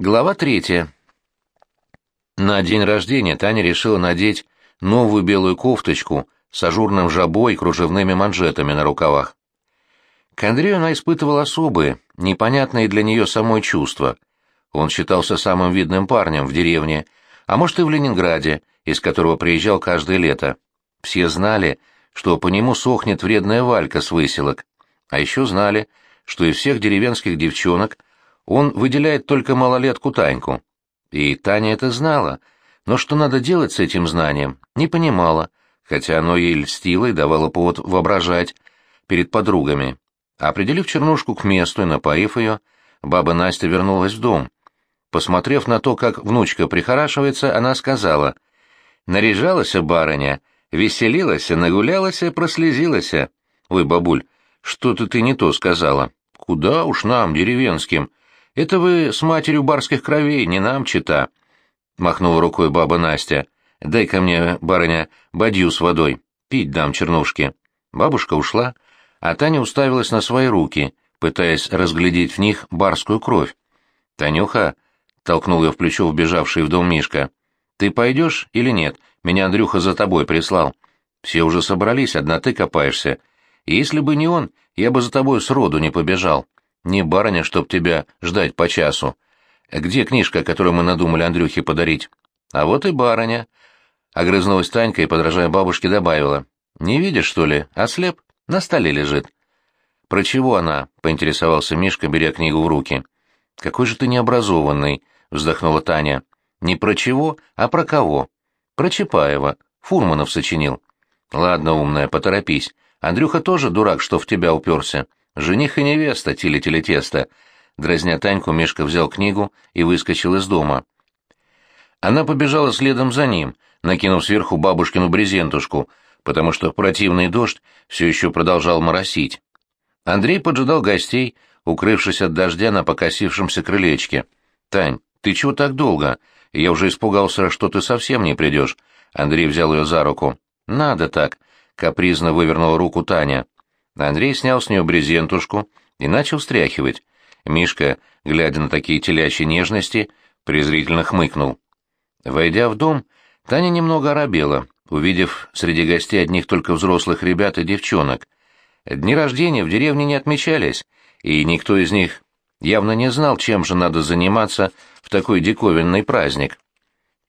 Глава третья. На день рождения Таня решила надеть новую белую кофточку с ажурным жабой и кружевными манжетами на рукавах. К Андрею она испытывала особые, непонятные для нее самой чувства. Он считался самым видным парнем в деревне, а может и в Ленинграде, из которого приезжал каждое лето. Все знали, что по нему сохнет вредная валька с выселок, а еще знали, что из всех деревенских девчонок он выделяет только малолетку Таньку. И Таня это знала, но что надо делать с этим знанием, не понимала, хотя оно ей льстило и давало повод воображать перед подругами. Определив чернушку к месту и напоив ее, баба Настя вернулась в дом. Посмотрев на то, как внучка прихорашивается, она сказала, «Наряжалась барыня, веселилась, нагулялась, прослезилась. Ой, бабуль, что-то ты не то сказала. Куда уж нам, деревенским, это вы с матерью барских кровей, не нам чита. Махнула рукой баба Настя. Дай-ка мне, барыня, бадью с водой. Пить дам чернушки. Бабушка ушла, а Таня уставилась на свои руки, пытаясь разглядеть в них барскую кровь. «Танюха», — толкнул ее в плечо вбежавший в дом Мишка, — «ты пойдешь или нет? Меня Андрюха за тобой прислал. Все уже собрались, одна ты копаешься. Если бы не он, я бы за тобой сроду не побежал». Не барыня, чтоб тебя ждать по часу. Где книжка, которую мы надумали Андрюхе подарить? А вот и барыня. Огрызнулась Танька и, подражая бабушке, добавила. Не видишь, что ли? Ослеп? На столе лежит. Про чего она? Поинтересовался Мишка, беря книгу в руки. Какой же ты необразованный, вздохнула Таня. Не про чего, а про кого? Про Чапаева. Фурманов сочинил. Ладно, умная, поторопись. Андрюха тоже дурак, что в тебя уперся. «Жених и невеста, тили-тили-тесто!» Дразня Таньку, Мишка взял книгу и выскочил из дома. Она побежала следом за ним, накинув сверху бабушкину брезентушку, потому что противный дождь все еще продолжал моросить. Андрей поджидал гостей, укрывшись от дождя на покосившемся крылечке. «Тань, ты чего так долго? Я уже испугался, что ты совсем не придешь». Андрей взял ее за руку. «Надо так», — капризно вывернула руку Таня. Андрей снял с нее брезентушку и начал стряхивать. Мишка, глядя на такие телячьи нежности, презрительно хмыкнул. Войдя в дом, Таня немного оробела, увидев среди гостей одних только взрослых ребят и девчонок. Дни рождения в деревне не отмечались, и никто из них явно не знал, чем же надо заниматься в такой диковинный праздник.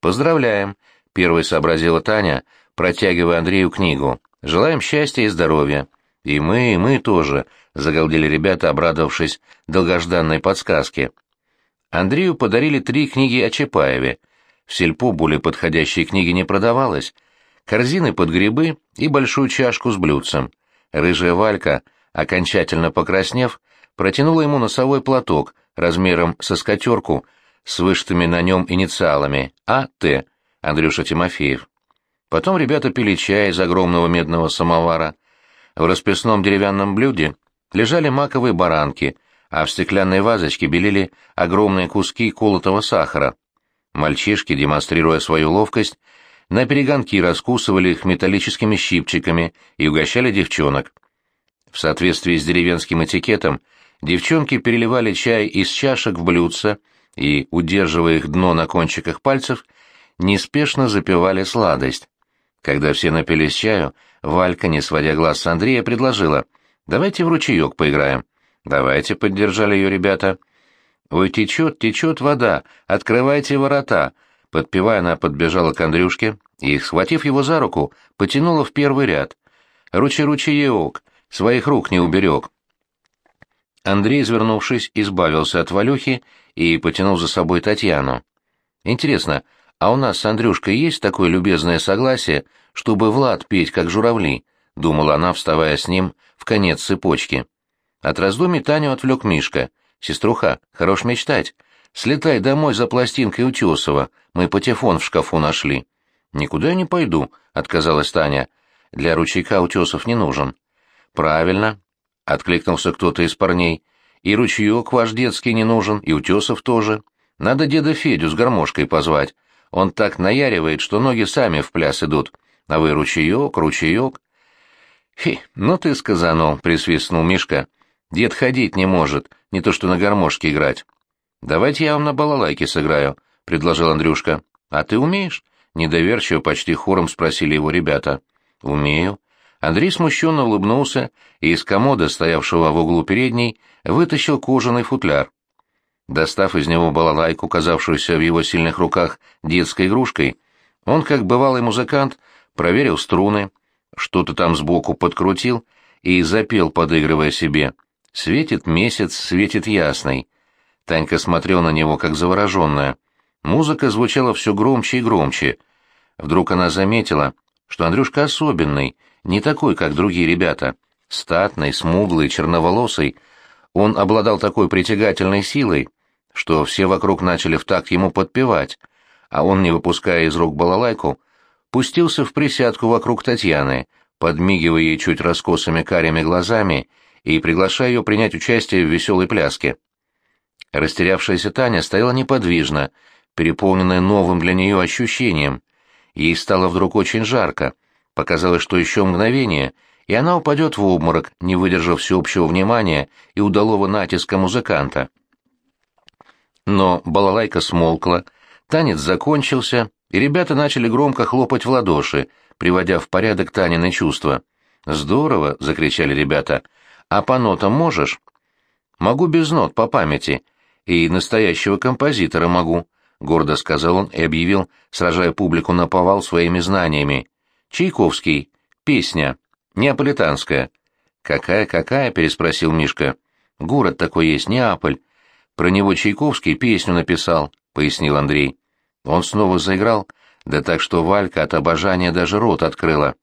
«Поздравляем!» — первой сообразила Таня, протягивая Андрею книгу. «Желаем счастья и здоровья!» «И мы, и мы тоже», — загалдели ребята, обрадовавшись долгожданной подсказке. Андрею подарили три книги о Чапаеве. В сельпо более подходящей книги не продавалось. Корзины под грибы и большую чашку с блюдцем. Рыжая Валька, окончательно покраснев, протянула ему носовой платок размером со скатерку с вышитыми на нем инициалами А.Т. Андрюша Тимофеев. Потом ребята пили чай из огромного медного самовара, в расписном деревянном блюде лежали маковые баранки, а в стеклянной вазочке белели огромные куски колотого сахара. Мальчишки, демонстрируя свою ловкость, на перегонки раскусывали их металлическими щипчиками и угощали девчонок. В соответствии с деревенским этикетом, девчонки переливали чай из чашек в блюдца и, удерживая их дно на кончиках пальцев, неспешно запивали сладость. Когда все напились чаю, Валька, не сводя глаз с Андрея, предложила. «Давайте в ручеек поиграем». «Давайте», — поддержали ее ребята. «Ой, течет, течет вода, открывайте ворота». Подпевая, она подбежала к Андрюшке и, схватив его за руку, потянула в первый ряд. «Ручей-ручеек, своих рук не уберег». Андрей, извернувшись, избавился от Валюхи и потянул за собой Татьяну. «Интересно, а у нас с Андрюшкой есть такое любезное согласие, чтобы Влад петь, как журавли?» — думала она, вставая с ним в конец цепочки. От раздумий Таню отвлек Мишка. «Сеструха, хорош мечтать. Слетай домой за пластинкой Утесова, мы патефон в шкафу нашли». «Никуда я не пойду», — отказалась Таня. «Для ручейка Утесов не нужен». «Правильно», — откликнулся кто-то из парней. «И ручеек ваш детский не нужен, и Утесов тоже. Надо деда Федю с гармошкой позвать. Он так наяривает, что ноги сами в пляс идут. А вы ручеек, ручеек. Хи, ну ты сказанул, присвистнул Мишка. Дед ходить не может, не то что на гармошке играть. «Давайте я вам на балалайке сыграю», — предложил Андрюшка. «А ты умеешь?» — недоверчиво почти хором спросили его ребята. «Умею». Андрей смущенно улыбнулся и из комода, стоявшего в углу передней, вытащил кожаный футляр. Достав из него балалайку, казавшуюся в его сильных руках детской игрушкой, он, как бывалый музыкант, проверил струны, что-то там сбоку подкрутил и запел, подыгрывая себе. «Светит месяц, светит ясный». Танька смотрел на него, как завороженная. Музыка звучала все громче и громче. Вдруг она заметила, что Андрюшка особенный, не такой, как другие ребята. Статный, смуглый, черноволосый. Он обладал такой притягательной силой, что все вокруг начали в такт ему подпевать, а он, не выпуская из рук балалайку, пустился в присядку вокруг Татьяны, подмигивая ей чуть раскосыми карими глазами и приглашая ее принять участие в веселой пляске. Растерявшаяся Таня стояла неподвижно, переполненная новым для нее ощущением. Ей стало вдруг очень жарко. Показалось, что еще мгновение, и она упадет в обморок, не выдержав всеобщего внимания и удалого натиска музыканта. Но балалайка смолкла, танец закончился, и ребята начали громко хлопать в ладоши, приводя в порядок Танины чувства. «Здорово!» — закричали ребята. «А по нотам можешь?» «Могу без нот, по памяти. И настоящего композитора могу», — гордо сказал он и объявил, сражая публику на повал своими знаниями. «Чайковский. Песня. Неаполитанская». «Какая-какая?» — переспросил Мишка. «Город такой есть, Неаполь. Про него Чайковский песню написал», — пояснил Андрей. Он снова заиграл, да так что Валька от обожания даже рот открыла.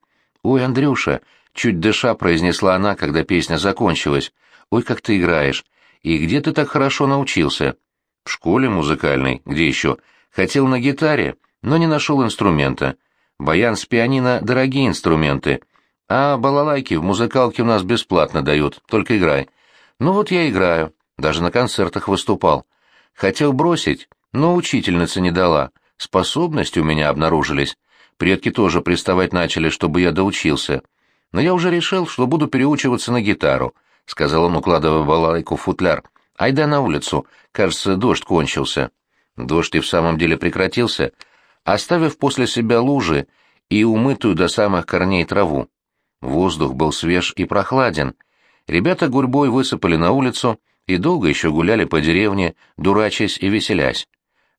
«Ой, Андрюша!» — чуть дыша произнесла она, когда песня закончилась. «Ой, как ты играешь! И где ты так хорошо научился?» «В школе музыкальной. Где еще?» «Хотел на гитаре, но не нашел инструмента. Баян с пианино — дорогие инструменты. А балалайки в музыкалке у нас бесплатно дают, только играй. Ну вот я играю, даже на концертах выступал. Хотел бросить, но учительница не дала. Способности у меня обнаружились. Предки тоже приставать начали, чтобы я доучился. Но я уже решил, что буду переучиваться на гитару, — сказал он, укладывая балалайку в футляр. Айда на улицу. Кажется, дождь кончился. Дождь и в самом деле прекратился, оставив после себя лужи и умытую до самых корней траву. Воздух был свеж и прохладен. Ребята гурьбой высыпали на улицу и долго еще гуляли по деревне, дурачась и веселясь.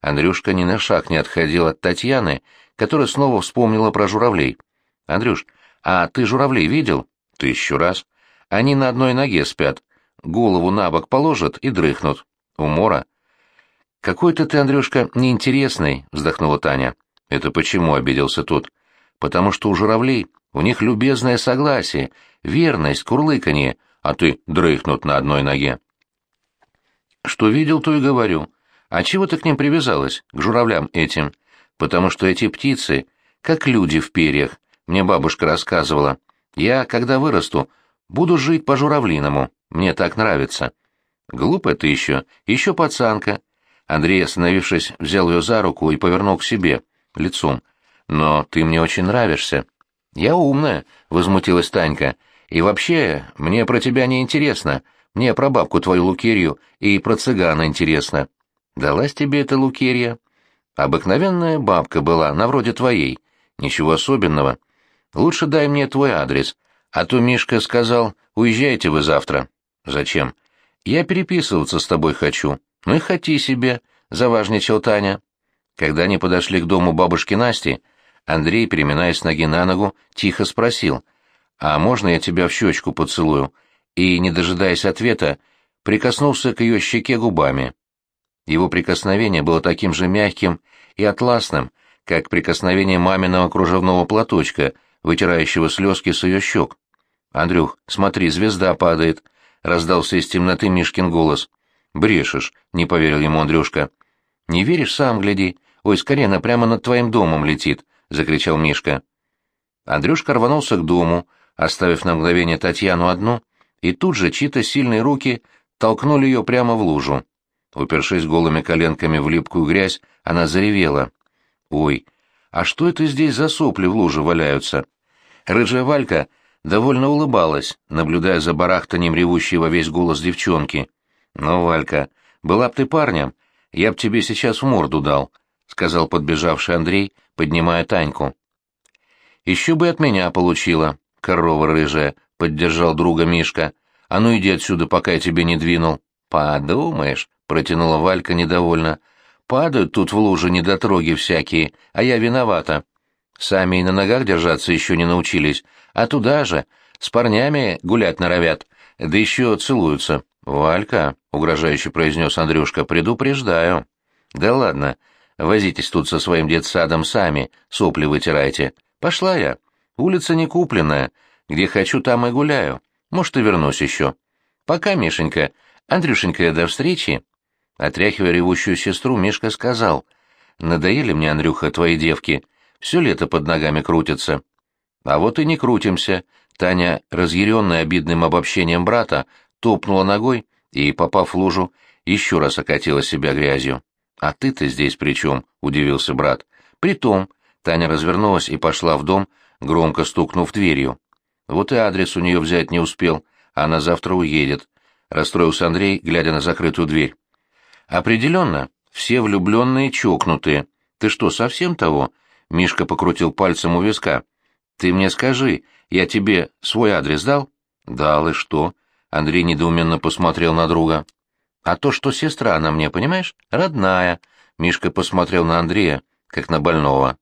Андрюшка ни на шаг не отходил от Татьяны, которая снова вспомнила про журавлей. «Андрюш, а ты журавлей видел?» «Тысячу раз. Они на одной ноге спят, голову на бок положат и дрыхнут. Умора». «Какой-то ты, Андрюшка, неинтересный», — вздохнула Таня. «Это почему?» — обиделся тот. «Потому что у журавлей у них любезное согласие, верность, курлыканье, а ты дрыхнут на одной ноге». «Что видел, то и говорю. А чего ты к ним привязалась, к журавлям этим? Потому что эти птицы, как люди в перьях, мне бабушка рассказывала. Я, когда вырасту, буду жить по-журавлиному, мне так нравится. Глупая ты еще, еще пацанка. Андрей, остановившись, взял ее за руку и повернул к себе, лицом. Но ты мне очень нравишься. Я умная, возмутилась Танька. И вообще, мне про тебя не интересно. Мне про бабку твою Лукерью и про цыгана интересно. Далась тебе эта Лукерья? Обыкновенная бабка была, на вроде твоей. Ничего особенного. Лучше дай мне твой адрес, а то Мишка сказал, уезжайте вы завтра. Зачем? Я переписываться с тобой хочу. Ну и хоти себе, заважничал Таня. Когда они подошли к дому бабушки Насти, Андрей, переминаясь ноги на ногу, тихо спросил, «А можно я тебя в щечку поцелую?» И, не дожидаясь ответа, прикоснулся к ее щеке губами. Его прикосновение было таким же мягким и атласным, как прикосновение маминого кружевного платочка, вытирающего слезки с ее щек. «Андрюх, смотри, звезда падает», — раздался из темноты Мишкин голос. «Брешешь», — не поверил ему Андрюшка. «Не веришь, сам гляди. Ой, скорее, она прямо над твоим домом летит», — закричал Мишка. Андрюшка рванулся к дому, оставив на мгновение Татьяну одну, и тут же чьи-то сильные руки толкнули ее прямо в лужу. Упершись голыми коленками в липкую грязь, она заревела. «Ой, а что это здесь за сопли в луже валяются?» Рыжая Валька довольно улыбалась, наблюдая за барахтанием ревущей во весь голос девчонки. «Ну, Валька, была б ты парнем, Я б тебе сейчас в морду дал», — сказал подбежавший Андрей, поднимая Таньку. «Еще бы от меня получила, корова рыжая», — поддержал друга Мишка. «А ну иди отсюда, пока я тебе не двинул». «Подумаешь», — протянула Валька недовольно. «Падают тут в лужи недотроги всякие, а я виновата. Сами и на ногах держаться еще не научились, а туда же, с парнями гулять норовят, да еще целуются». «Валька», — угрожающе произнес Андрюшка, — «предупреждаю». «Да ладно, возитесь тут со своим детсадом сами, сопли вытирайте. Пошла я. Улица не купленная. Где хочу, там и гуляю. Может, и вернусь еще. Пока, Мишенька. Андрюшенька, до встречи». Отряхивая ревущую сестру, Мишка сказал, «Надоели мне, Андрюха, твои девки. Все лето под ногами крутятся». «А вот и не крутимся». Таня, разъяренная обидным обобщением брата, топнула ногой и, попав в лужу, еще раз окатила себя грязью. «А ты-то здесь при чем?» — удивился брат. «Притом...» — Таня развернулась и пошла в дом, громко стукнув дверью. «Вот и адрес у нее взять не успел, она завтра уедет», — расстроился Андрей, глядя на закрытую дверь. «Определенно, все влюбленные чокнутые. Ты что, совсем того?» — Мишка покрутил пальцем у виска. «Ты мне скажи, я тебе свой адрес дал?» «Дал, и что?» Андрей недоуменно посмотрел на друга. «А то, что сестра она мне, понимаешь? Родная». Мишка посмотрел на Андрея, как на больного.